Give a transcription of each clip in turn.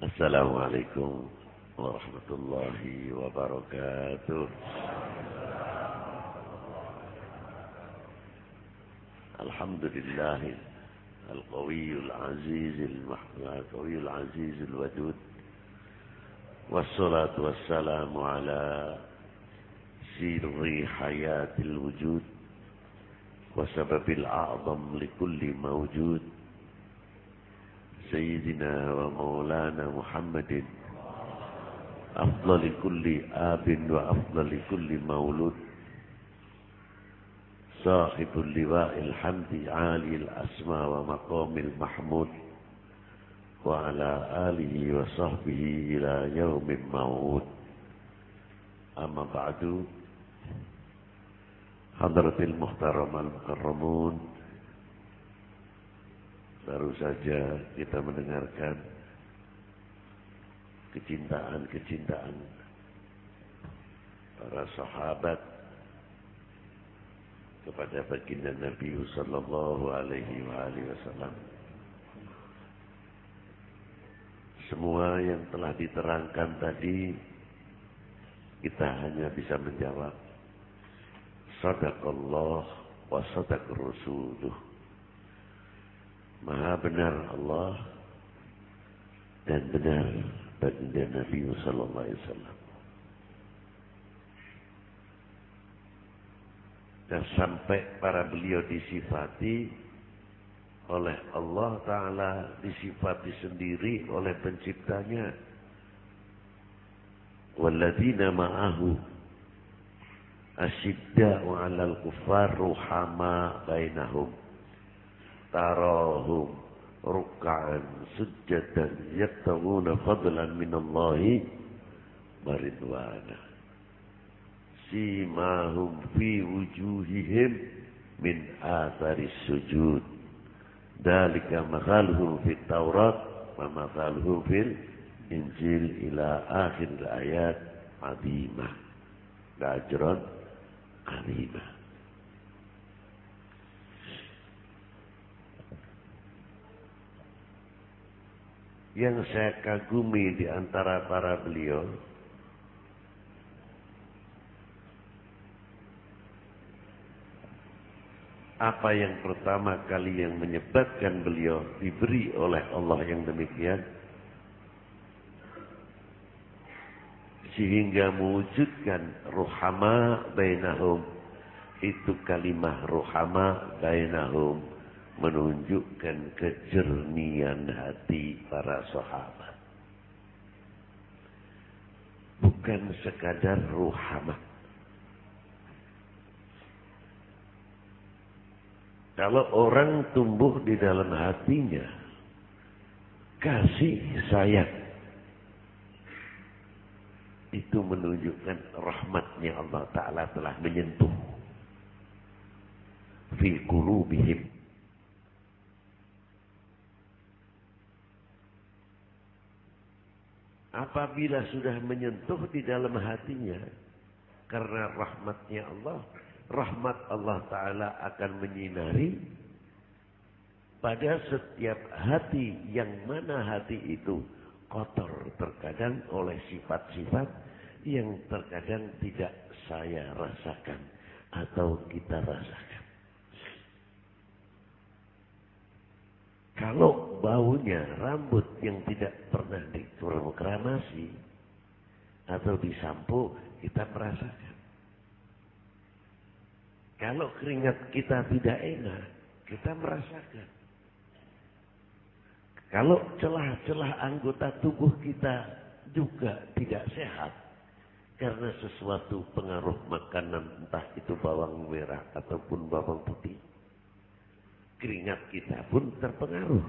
السلام عليكم ورحمة الله وبركاته. الحمد لله القوي العزيز القوي العزيز الودود والصلاة والسلام على سر حياة الوجود وسبب الأعظم لكل موجود. سيدنا ومولانا محمد. أفضل كل آب وأفضل كل مولود. صاحب اللواء الحمد عالي الأسمى ومقام المحمود. وعلى آله وصحبه إلى يوم موعود أما بعد حضرة المحترم المكرمون baru saja kita mendengarkan kecintaan-kecintaan para sahabat kepada baginda Nabi sallallahu alaihi wasallam. Semua yang telah diterangkan tadi kita hanya bisa menjawab sadaqallah wa sadaq rasuluh. Maha benar Allah dan benar baginda Nabi sallallahu alaihi wasallam. Dan sampai para beliau disifati oleh Allah Ta'ala disifati sendiri oleh penciptanya. Walladina ma'ahu asyidda'u 'alal kufar ruhama bainahum. تراهم ركعا سجدا يبتغون فضلا من الله ورضوانا سيماهم في وجوههم من آثار السجود. ذلك مثالهم في التوراة ومثالهم في الإنجيل إلى آخر الآيات عظيمة. لأجرا عظيمة. Yang saya kagumi di antara para beliau apa yang pertama kali yang menyebabkan beliau diberi oleh Allah yang demikian? Sehingga mewujudkan ruhama bainahum. Itu kalimah ruhama bainahum menunjukkan kejernian hati para sahabat. Bukan sekadar ruhamah. Kalau orang tumbuh di dalam hatinya kasih sayang itu menunjukkan rahmatnya Allah Ta'ala telah menyentuh. Fi qulubihim apabila sudah menyentuh di dalam hatinya karena rahmatnya Allah rahmat Allah Ta'ala akan menyinari pada setiap hati yang mana hati itu kotor terkadang oleh sifat-sifat yang terkadang tidak saya rasakan atau kita rasakan. Kalau baunya rambut yang tidak pernah dikramasi atau disampo, kita merasakan. Kalau keringat kita tidak enak, kita merasakan. Kalau celah-celah anggota tubuh kita juga tidak sehat. Karena sesuatu pengaruh makanan entah itu bawang merah ataupun bawang putih. Keringat kita pun terpengaruh.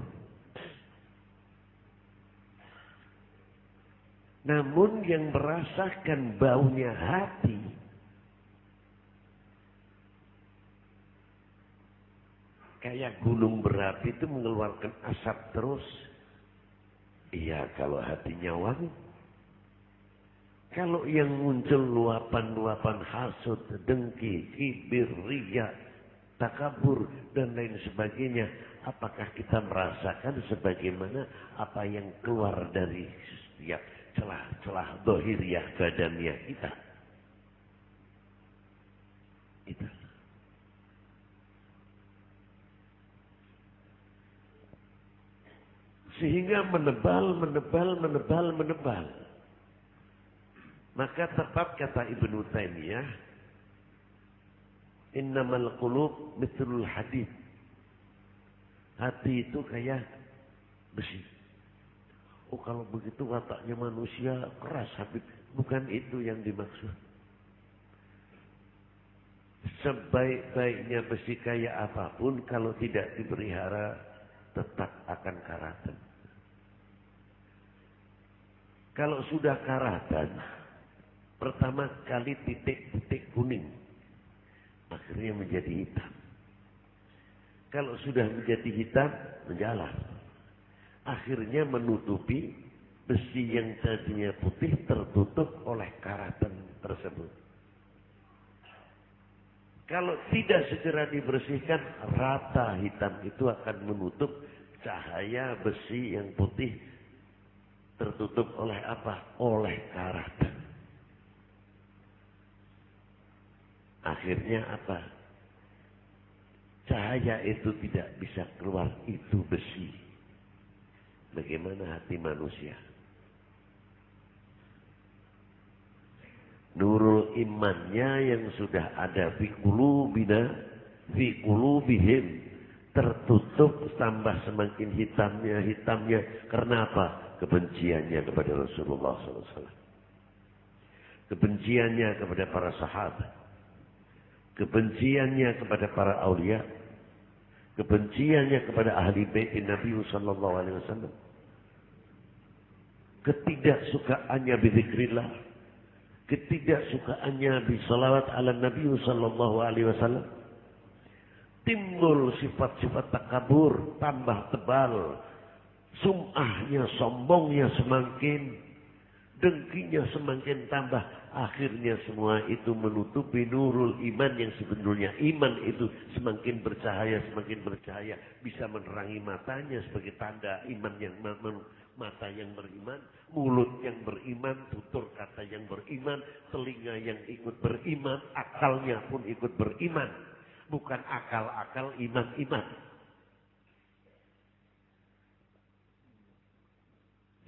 Namun yang merasakan baunya hati Kayak gunung berapi itu mengeluarkan asap terus. Iya kalau hatinya wangi. Kalau yang muncul luapan-luapan hasut, dengki, kibir, ria, takabur, dan lain sebagainya. apakah kita merasakan sebagaimana apa yang keluar dari setiap celah-celah dohiriah badannya kita. Itu. Sehingga menebal, menebal, menebal, menebal. Maka tepat kata Ibnu Taimiyah, innamal qulub mithlul hadid. Hati itu kayak besi. Oh kalau begitu wataknya manusia keras Habib. Bukan itu yang dimaksud. Sebaik-baiknya besi kayak apa pun kalau tidak dipelihara tetap akan karatan. Kalau sudah karatan, pertama kali titik-titik kuning, akhirnya menjadi hitam. Kalau sudah menjadi hitam, menjalar. Akhirnya menutupi besi yang tadinya putih tertutup oleh karatan tersebut. Kalau tidak segera dibersihkan, rata hitam itu akan menutup cahaya besi yang putih tertutup oleh apa? Oleh karatan. Akhirnya apa? Cahaya itu tidak bisa keluar, itu besi. Bagaimana hati manusia? Nurul imannya yang sudah ada fi qulubina fi qulubihim tertutup tambah semakin hitamnya hitamnya karena apa? kebenciannya kepada Rasulullah SAW. Kebenciannya kepada para sahabat. Kebenciannya kepada para aulia. Kebenciannya kepada ahli bait Nabi Sallallahu Alaihi Wasallam. Ketidaksukaannya bizikrillah. Ketidaksukaannya bisalawat ala Nabi Sallallahu Alaihi Wasallam. Timbul sifat-sifat takabur, tambah tebal, Sumahnya, sombongnya semakin, dengkinya semakin tambah. Akhirnya semua itu menutupi nurul iman yang sebenarnya iman itu semakin bercahaya, semakin bercahaya. Bisa menerangi matanya sebagai tanda iman yang mata yang beriman, mulut yang beriman, tutur kata yang beriman, telinga yang ikut beriman, akalnya pun ikut beriman. Bukan akal-akal iman-iman.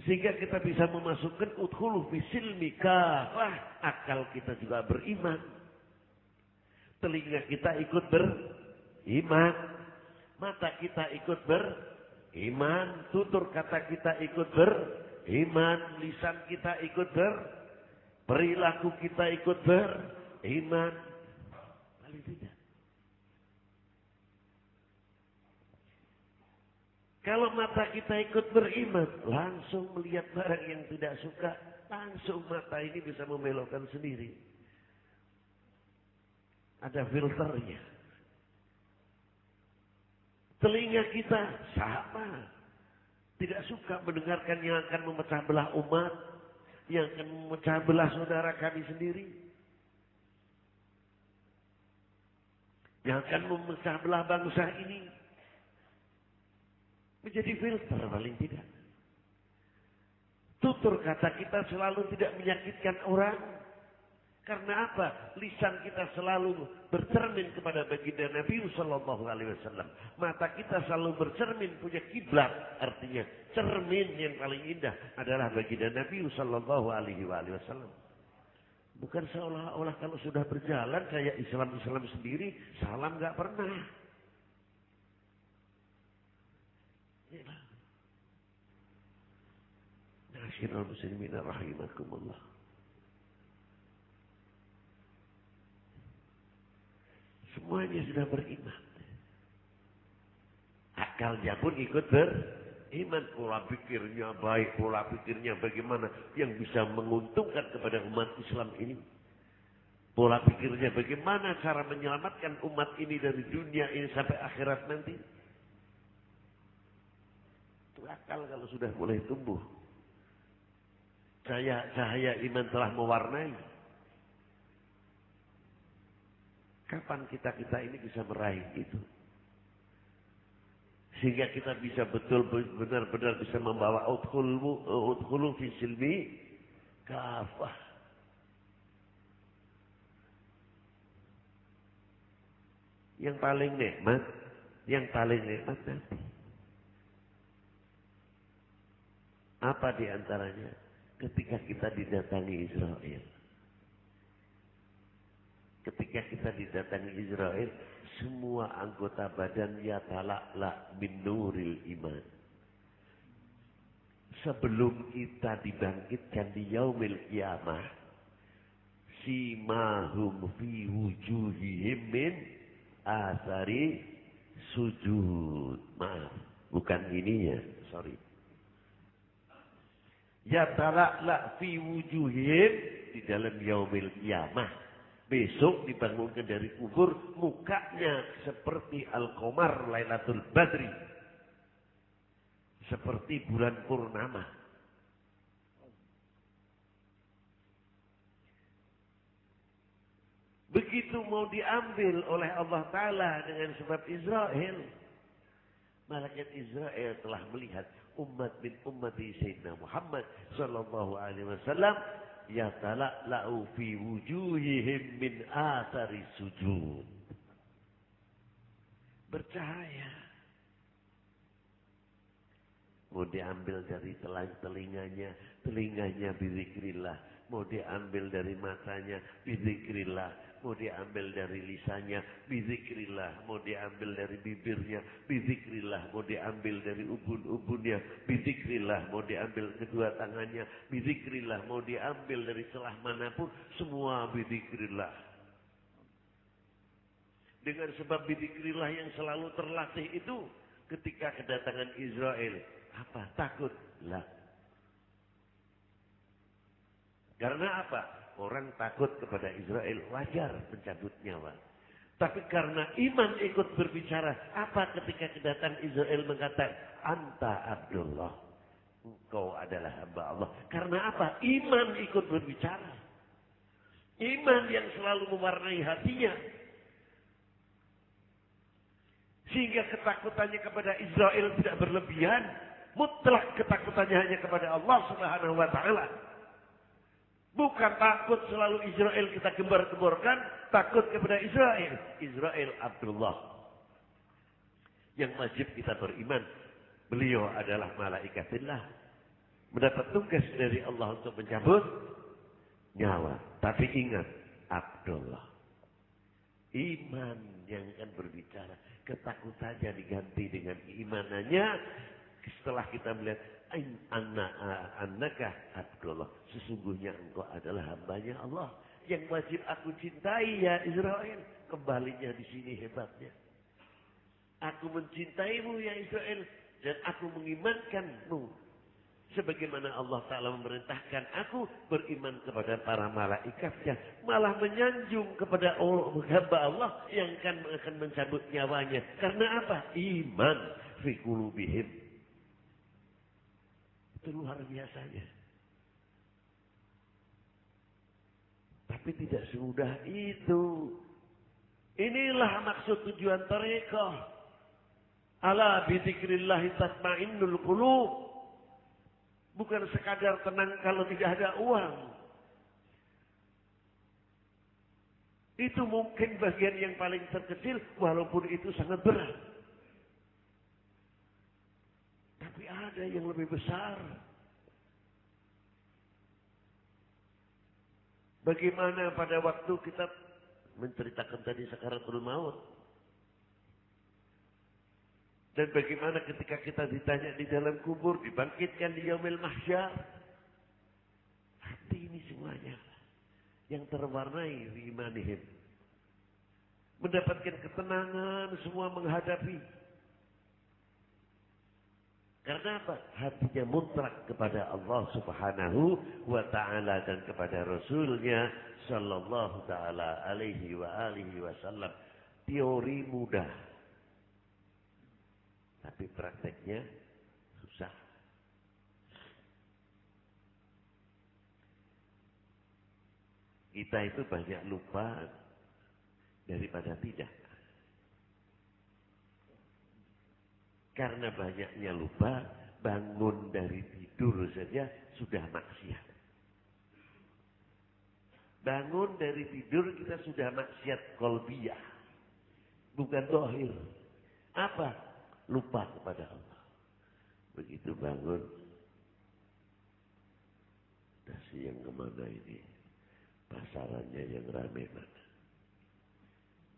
Sehingga kita bisa memasukkan udhulu fisilmika. Wah, akal kita juga beriman. Telinga kita ikut beriman. Mata kita ikut beriman. Tutur kata kita ikut beriman. Lisan kita ikut ber. Perilaku kita ikut beriman. Paling tidak. Kalau mata kita ikut beriman, langsung melihat barang yang tidak suka, langsung mata ini bisa membelokkan sendiri. Ada filternya. Telinga kita sama. Tidak suka mendengarkan yang akan memecah belah umat. Yang akan memecah belah saudara kami sendiri. Yang akan memecah belah bangsa ini menjadi filter paling tidak. Tutur kata kita selalu tidak menyakitkan orang. Karena apa? Lisan kita selalu bercermin kepada baginda Nabi Sallallahu Alaihi Wasallam. Mata kita selalu bercermin punya kiblat. Artinya cermin yang paling indah adalah baginda Nabi Sallallahu Alaihi Wasallam. Bukan seolah-olah kalau sudah berjalan kayak Islam-Islam sendiri, salam nggak pernah. Nasirul muslimin rahimakumullah. Semuanya sudah beriman. Akalnya pun ikut beriman. Pola pikirnya baik, pola pikirnya bagaimana yang bisa menguntungkan kepada umat Islam ini. Pola pikirnya bagaimana cara menyelamatkan umat ini dari dunia ini sampai akhirat nanti akal kalau sudah mulai tumbuh. Cahaya, cahaya iman telah mewarnai. Kapan kita-kita ini bisa meraih itu? Sehingga kita bisa betul benar-benar bisa membawa udkhulu udkhulu fi kafah. Yang paling nikmat, yang paling nikmat nanti. Apa di antaranya? Ketika kita didatangi Israel. Ketika kita didatangi Israel, semua anggota badan ya talakla bin nuril iman. Sebelum kita dibangkitkan di yaumil kiamah, simahum fi wujuhihim min asari sujud. Maaf, bukan ininya, sorry. Ya talakla fi wujuhihim di dalam yaumil kiamah Besok dibangunkan dari kubur, mukanya seperti Al-Qamar Lailatul Badri. Seperti bulan purnama. Begitu mau diambil oleh Allah Ta'ala dengan sebab Israel. Malaikat Israel telah melihat umat bin umat Sayyidina Muhammad Sallallahu Alaihi Wasallam yatala'la'u fi wujuhihim min athari sujud. Bercahaya. Mau diambil dari telang telinganya, telinganya bizikrillah. Mau diambil dari matanya, bizikrillah mau diambil dari lisannya, bizikrillah, mau diambil dari bibirnya, bizikrillah, mau diambil dari ubun-ubunnya, bizikrillah, mau diambil kedua tangannya, bizikrillah, mau diambil dari celah mana pun, semua bizikrillah. Dengan sebab bizikrillah yang selalu terlatih itu, ketika kedatangan Israel, apa? Takut? Lah. Karena apa? Orang takut kepada Israel wajar mencabut nyawa. Tapi karena iman ikut berbicara, apa ketika kedatangan Israel mengatakan, Anta Abdullah, engkau adalah hamba Allah. Karena apa? Iman ikut berbicara. Iman yang selalu mewarnai hatinya. Sehingga ketakutannya kepada Israel tidak berlebihan. Mutlak ketakutannya hanya kepada Allah subhanahu wa ta'ala. Bukan takut selalu Israel kita gembar-gemborkan, takut kepada Israel. Israel Abdullah. Yang wajib kita beriman. Beliau adalah malaikatillah. Mendapat tugas dari Allah untuk mencabut nyawa. Tapi ingat, Abdullah. Iman yang akan berbicara. Ketakutannya diganti dengan imanannya. Setelah kita melihat annaka Abdullah. Sesungguhnya engkau adalah hambanya Allah. Yang wajib aku cintai ya Israel. Kembalinya di sini hebatnya. Aku mencintaimu ya Israel. Dan aku mengimankanmu. Sebagaimana Allah Ta'ala memerintahkan aku beriman kepada para malaikatnya. Malah menyanjung kepada hamba Allah yang akan, akan mencabut nyawanya. Karena apa? Iman fi kulubihim itu luar biasanya. Tapi tidak semudah itu. Inilah maksud tujuan tarekat. Ala bidzikrillahi tatmainnul qulub. Bukan sekadar tenang kalau tidak ada uang. Itu mungkin bagian yang paling terkecil walaupun itu sangat berat. Tapi ada yang lebih besar. Bagaimana pada waktu kita menceritakan tadi sakaratul maut. Dan bagaimana ketika kita ditanya di dalam kubur, dibangkitkan di yaumil mahsyar. Hati ini semuanya yang terwarnai imanihim. Mendapatkan ketenangan semua menghadapi karena apa? Hatinya mutlak kepada Allah subhanahu wa ta'ala dan kepada Rasulnya sallallahu ta'ala alaihi wa alihi wasallam. Teori mudah. Tapi prakteknya susah. Kita itu banyak lupa daripada tidak. Karena banyaknya lupa, bangun dari tidur saja sudah maksiat. Bangun dari tidur kita sudah maksiat kolbiyah. Bukan dohir. Apa? Lupa kepada Allah. Begitu bangun. Dasi yang ke mana ini? Pasarannya yang ramai mana?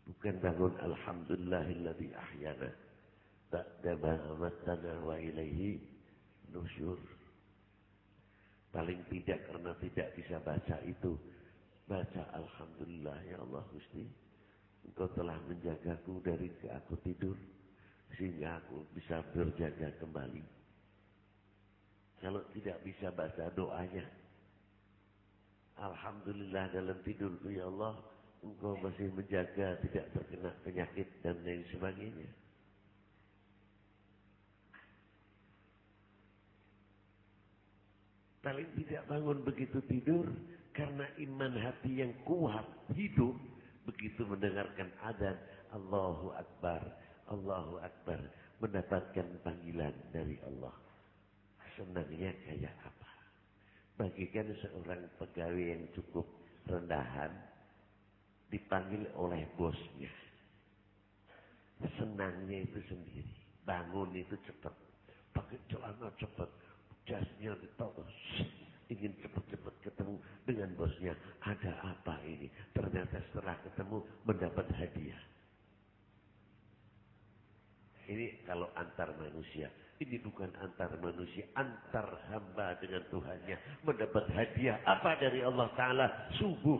Bukan bangun Alhamdulillahilladzi ahyana. Paling tidak karena tidak bisa baca itu Baca Alhamdulillah ya Allah Gusti. Engkau telah menjagaku dari ke aku tidur. Sehingga aku bisa berjaga kembali. Kalau tidak bisa baca doanya. Alhamdulillah dalam tidurku ya Allah. Engkau masih menjaga tidak terkena penyakit dan lain sebagainya. Paling tidak bangun begitu tidur, karena iman hati yang kuat hidup begitu mendengarkan adzan Allahu Akbar, Allahu Akbar mendapatkan panggilan dari Allah. Senangnya kayak apa? Bagikan seorang pegawai yang cukup rendahan dipanggil oleh bosnya. Senangnya itu sendiri. Bangun itu cepat. Pakai celana cepat. Jasnya ditaruh ingin cepat-cepat ketemu dengan bosnya. Ada apa ini? Ternyata setelah ketemu mendapat hadiah. Ini kalau antar manusia. Ini bukan antar manusia, antar hamba dengan Tuhannya. Mendapat hadiah. Apa dari Allah Ta'ala? Subuh.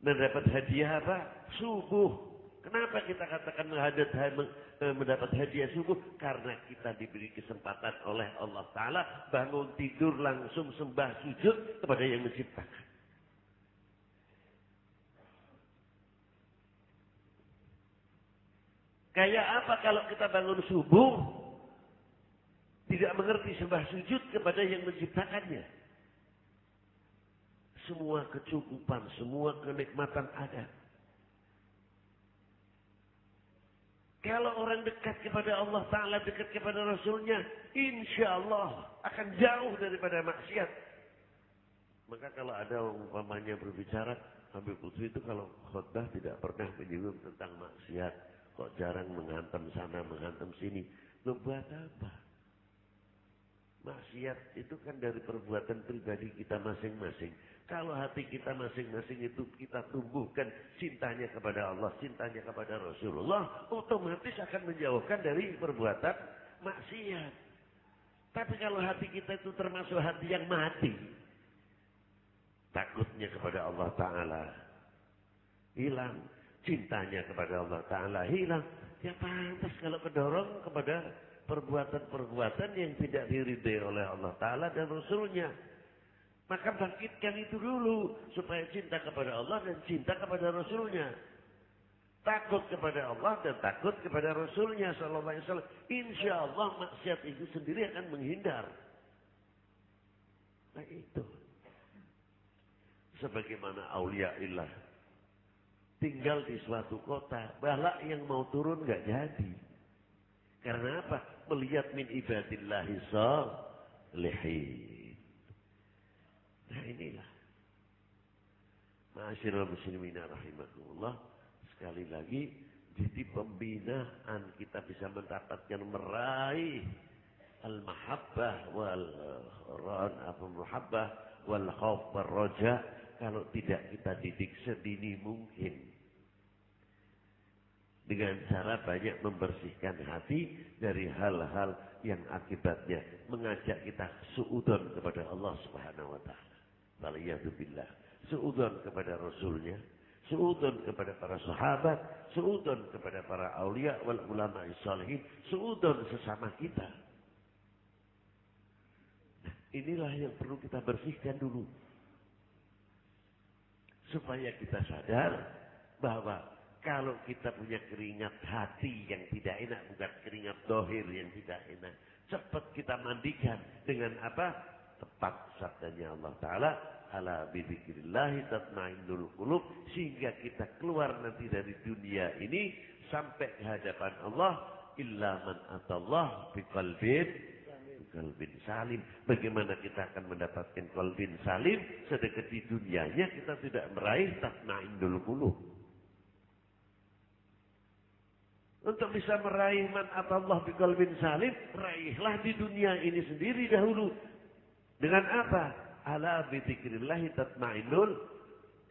Mendapat hadiah apa? Subuh. Kenapa kita katakan eh, mendapat hadiah subuh? Karena kita diberi kesempatan oleh Allah Ta'ala bangun tidur langsung sembah sujud kepada yang menciptakan. Kayak apa kalau kita bangun subuh tidak mengerti sembah sujud kepada yang menciptakannya? Semua kecukupan, semua kenikmatan ada. Kalau orang dekat kepada Allah Ta'ala, dekat kepada Rasulnya, insya Allah akan jauh daripada maksiat. Maka kalau ada umpamanya berbicara, Habib Putri itu kalau khutbah tidak pernah menyinggung tentang maksiat. Kok jarang menghantam sana, menghantam sini. Lo buat apa? Maksiat itu kan dari perbuatan pribadi kita masing-masing. Kalau hati kita masing-masing itu kita tumbuhkan cintanya kepada Allah, cintanya kepada Rasulullah, otomatis akan menjauhkan dari perbuatan maksiat. Tapi kalau hati kita itu termasuk hati yang mati, takutnya kepada Allah Ta'ala hilang, cintanya kepada Allah Ta'ala hilang, ya pantas kalau kedorong kepada perbuatan-perbuatan yang tidak diridai oleh Allah Ta'ala dan Rasulnya. Maka bangkitkan itu dulu. Supaya cinta kepada Allah dan cinta kepada Rasulnya. Takut kepada Allah dan takut kepada Rasulnya Sallallahu. Insya Allah maksiat itu sendiri akan menghindar. Nah itu. Sebagaimana aulia ilah. Tinggal di suatu kota. Balak yang mau turun gak jadi. Karena apa? Melihat min ibadillahi salihin. Nah inilah. Ma'asyiral muslimin rahimakumullah. Sekali lagi, jadi pembinaan kita bisa mendapatkan meraih al-mahabbah wal ran apa mahabbah wal khauf wal roja kalau tidak kita didik sedini mungkin dengan cara banyak membersihkan hati dari hal-hal yang akibatnya mengajak kita suudon kepada Allah Subhanahu wa taala. Waliyahzubillah. Seudon kepada Rasulnya. Seudon kepada para sahabat. Seudon kepada para awliya wal ulama salihin. Seudon sesama kita. Nah, inilah yang perlu kita bersihkan dulu. Supaya kita sadar bahwa kalau kita punya keringat hati yang tidak enak, bukan keringat dohir yang tidak enak. Cepat kita mandikan dengan apa? tepat sabdanya Allah Ta'ala ala bidzikrillahi tatmainnul qulub sehingga kita keluar nanti dari dunia ini sampai ke hadapan Allah illa man atallah biqalbin qalbin salim. Bagaimana kita akan mendapatkan qalbin salim sedekat di dunianya kita tidak meraih tatmaindul qulub. Untuk bisa meraih man atallah biqalbin salim, raihlah di dunia ini sendiri dahulu. Dengan apa? Ala bi dzikrillah tatmaindul.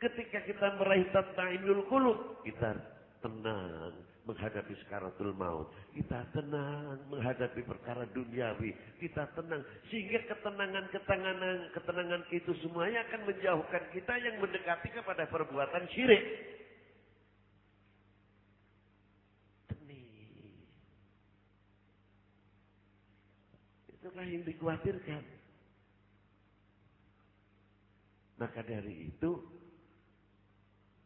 Ketika kita meraih tatmaindul qulub, kita tenang, menghadapi sekaratul maut. Kita tenang menghadapi perkara duniawi. Kita tenang. Sehingga ketenangan-ketenangan ketenangan itu semuanya akan menjauhkan kita yang mendekati kepada perbuatan syirik. Itulah yang dikhawatirkan. Maka dari itu,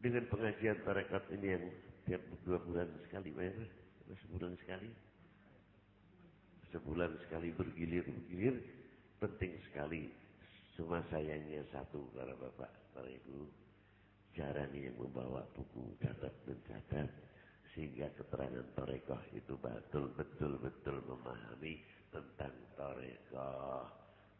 dengan pengajian tarekat ini yang tiap dua bulan sekali bayar sebulan sekali? Sebulan sekali bergilir bergilir penting sekali. Cuma sayangnya satu para bapak para ibu jarang yang membawa buku catat mencatat sehingga keterangan torekoh itu betul betul betul memahami tentang torekoh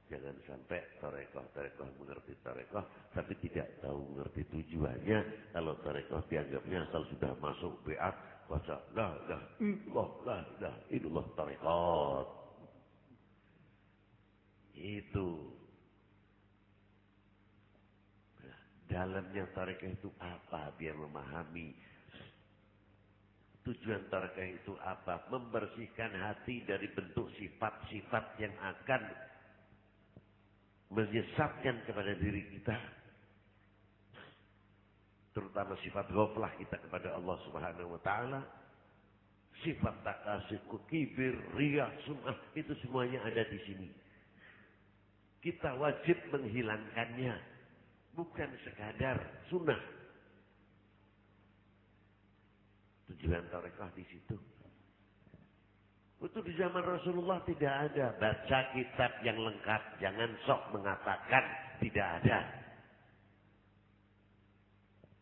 Jangan sampai torekoh-torekoh mengerti torekoh, tapi tidak tahu mengerti tujuannya. Kalau torekoh dianggapnya asal sudah masuk beat, baca la la illallah la la illallah. Itu. dalamnya torekoh itu apa? Biar memahami Tujuan tarekah itu apa? Membersihkan hati dari bentuk sifat-sifat yang akan menyesatkan kepada diri kita. Terutama sifat ghaflah kita kepada Allah Subhanahu wa taala. Sifat takasih kibir ria sum'ah itu semuanya ada di sini. Kita wajib menghilangkannya. Bukan sekadar sunnah tujuan tarekah di situ itu di zaman Rasulullah tidak ada. Baca kitab yang lengkap. Jangan sok mengatakan tidak ada.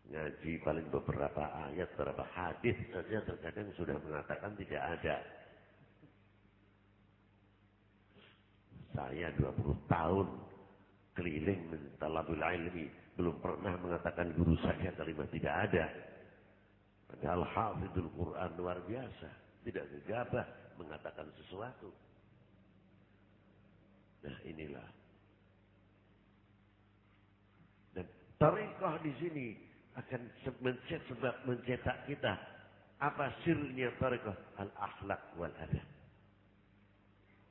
Ngaji paling beberapa ayat, beberapa hadis saja terkadang sudah mengatakan tidak ada. Saya 20 tahun keliling mentalabul ilmi. Belum pernah mengatakan guru saya kalimat tidak ada. Padahal hafidul Quran luar biasa. Tidak gegabah mengatakan sesuatu. Nah inilah. Dan tarikah di sini akan sebab mencetak kita. Apa sirnya tarikah? Al-akhlak wal adab.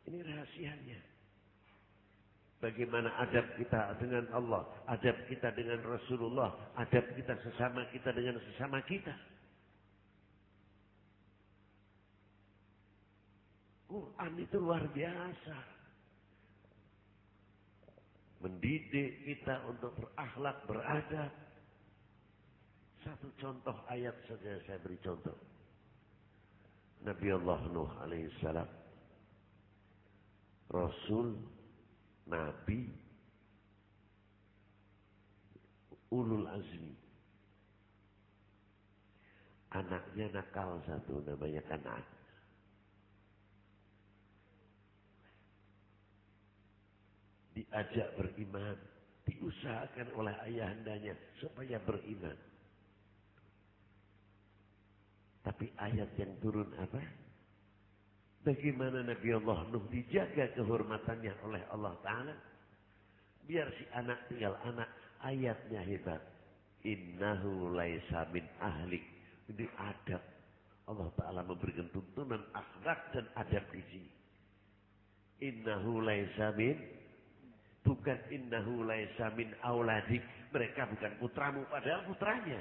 Ini rahasianya. Bagaimana adab kita dengan Allah, adab kita dengan Rasulullah, adab kita sesama kita dengan sesama kita. Quran itu luar biasa. Mendidik kita untuk berakhlak, beradab. Satu contoh ayat saja saya beri contoh. Nabi Allah Nuh alaihissalam. Rasul, Nabi, Ulul Azmi. Anaknya nakal satu namanya Kanan. Diajak beriman, diusahakan oleh ayahandanya supaya beriman. Tapi ayat yang turun apa? Bagaimana Nabi Allah Nuh dijaga kehormatannya oleh Allah Ta'ala. Biar si anak tinggal anak. Ayatnya hebat. Innahu laisa min ahlik. Ini adab. Allah Ta'ala memberikan tuntunan akhlak dan adab di sini. Innahu laisa min Bukan innahu laisa min auladik. Mereka bukan putramu, padahal putranya.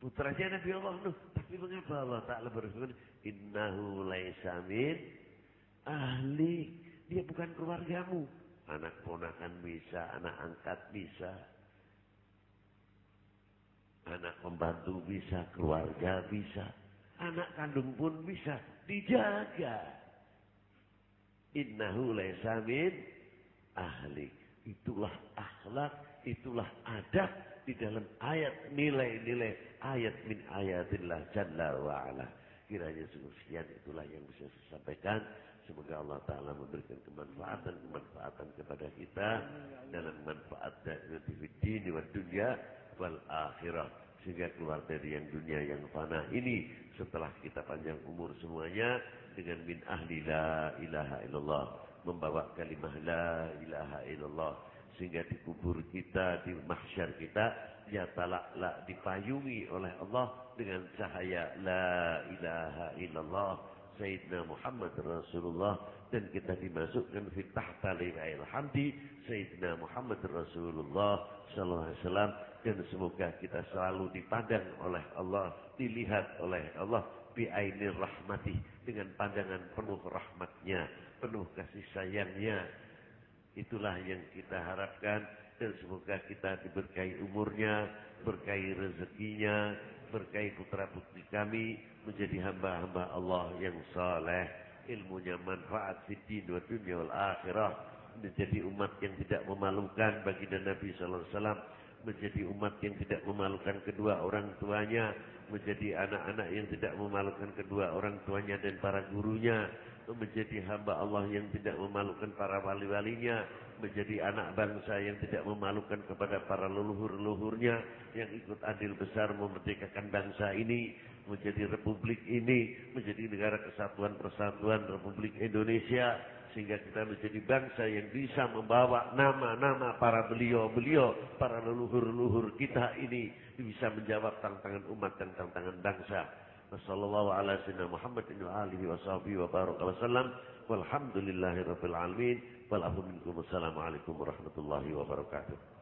Putranya Nabi Allah Nuh. Tapi mengapa Allah Ta'ala berfirman, innahu laisa min ahli. Dia bukan keluargamu. Anak ponakan bisa, anak angkat bisa. Anak pembantu bisa, keluarga bisa. Anak kandung pun bisa. Dijaga. Innahu laysa min ahli. Itulah akhlak itulah ada di dalam ayat nilai-nilai ayat min ayatillah jalla wa ala. Kiranya sekian itulah yang bisa saya sampaikan. Semoga Allah Ta'ala memberikan kemanfaatan-kemanfaatan kepada kita dalam manfaat dini wa dunia wal akhirah. Sehingga keluar dari yang dunia yang fana ini setelah kita panjang umur semuanya dengan min ahli la ilaha illallah. Membawa kalimah la ilaha illallah. Sehingga di kubur kita, di mahsyar kita, ya talak dipayungi oleh Allah dengan cahaya La ilaha illallah Sayyidina Muhammad Rasulullah dan kita dimasukkan fi tahta liwa'il hamdi Sayyidina Muhammad Rasulullah sallallahu alaihi wasallam dan semoga kita selalu dipandang oleh Allah, dilihat oleh Allah bi ainir rahmati dengan pandangan penuh rahmatnya, penuh kasih sayangnya. Itulah yang kita harapkan. Dan semoga kita diberkahi umurnya, berkahi rezekinya, berkahi putra putri kami menjadi hamba-hamba Allah yang saleh, ilmunya manfaat di din wa dunia wal akhirah, menjadi umat yang tidak memalukan bagi Nabi sallallahu alaihi wasallam, menjadi umat yang tidak memalukan kedua orang tuanya, menjadi anak-anak yang tidak memalukan kedua orang tuanya dan para gurunya, menjadi hamba Allah yang tidak memalukan para wali-walinya, menjadi anak bangsa yang tidak memalukan kepada para leluhur-leluhurnya yang ikut adil besar memerdekakan bangsa ini menjadi republik ini menjadi negara kesatuan persatuan Republik Indonesia sehingga kita menjadi bangsa yang bisa membawa nama-nama para beliau-beliau para leluhur-leluhur kita ini bisa menjawab tantangan umat dan tantangan bangsa. Wassalamualaikum warahmatullahi wabarakatuh.